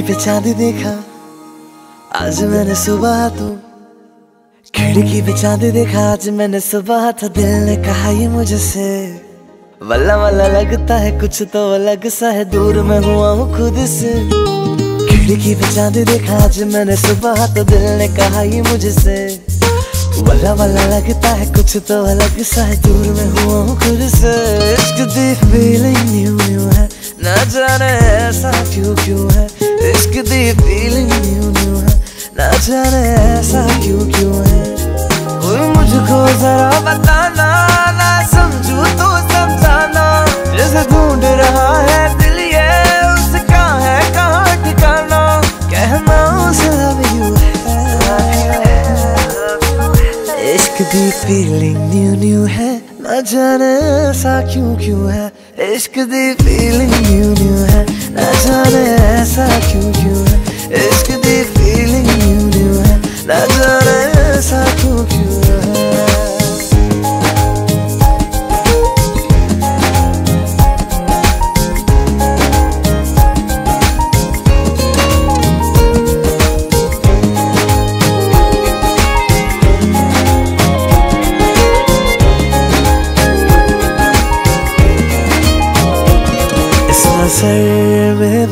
खिड़की पे चाँद देखा, आज मैंने सुबह तो खिड़की पे चाँद देखा, आज मैंने सुबह था दिल ने कहा, ये मुझसे वल्ला वल्ला लगता है, कुछ तो अलग सा है, दूर में हुआ हूँ खुद से। खिड़की पे चाँद देखा, आज मैंने सुबह तो दिल ने कहा, ये मुझसे वल्ला वल्ला लगता है, कुछ तो अलग सा है, दूर में हुआ हूँ खुद से। इश्क दी फीलिंग न्यू न्यू ना जाने ऐसा क्यों क्यों है। इश्क दी फीलिंग न्यू ना जाने ऐसा क्यों क्यों है। कोई मुझको जरा बताना, ना समझू तो समझाना। जैसे ढूंढ रहा है दिल ये, उसका है कहाँ ठिकाना। कहना उसे लव यू है। इश्क दी फीलिंग न्यू न्यू है। जाने ऐसा क्यों क्यों है? इश्क दी फीलिंग न्यू न्यू है। न जाने ऐसा क्यों क्यों है? इश्क दी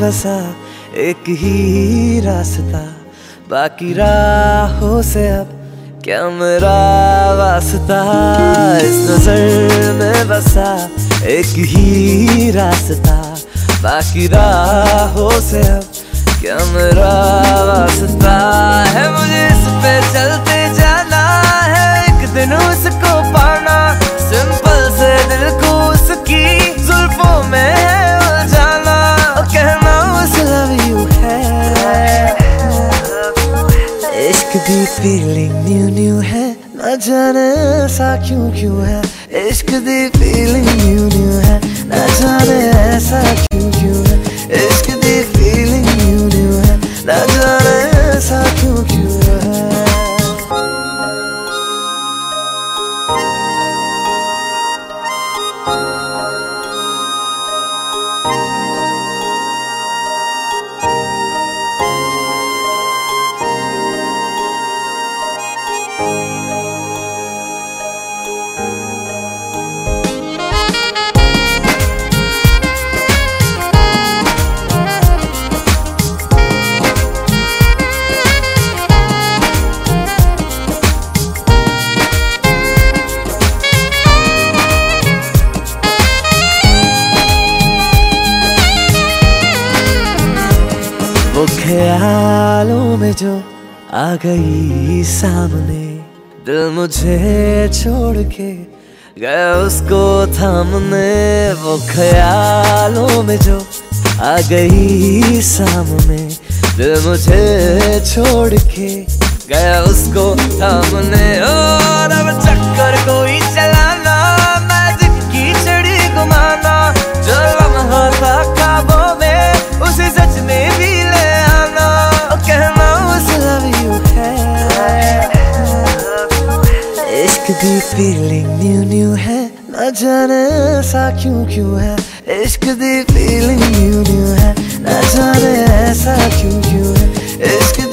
बसा एक ही रास्ता। बाकी राहों से अब क्या मेरा वास्ता? इस नज़र में बसा एक ही रास्ता। बाकी राहों से अब क्या मेरा वास्ता? इश्क दी फीलिंग न्यू न्यू है। न जाने ऐसा क्यों क्यों है। इश्क दी फीलिंग न्यू न्यू है। न जाने ऐसा ख्यालों में जो आ गई सामने। दिल मुझे छोड़ के गया उसको थामने। वो ख्यालों में जो आ गई सामने। दिल मुझे छोड़ के गया उसको थामने। और अब फीलिंग न्यू न्यू है। न जाने ऐसा क्यों क्यों है। इश्क दी फीलिंग न्यू न्यू है। न जाने ऐसा क्यों क्यों है। इश्क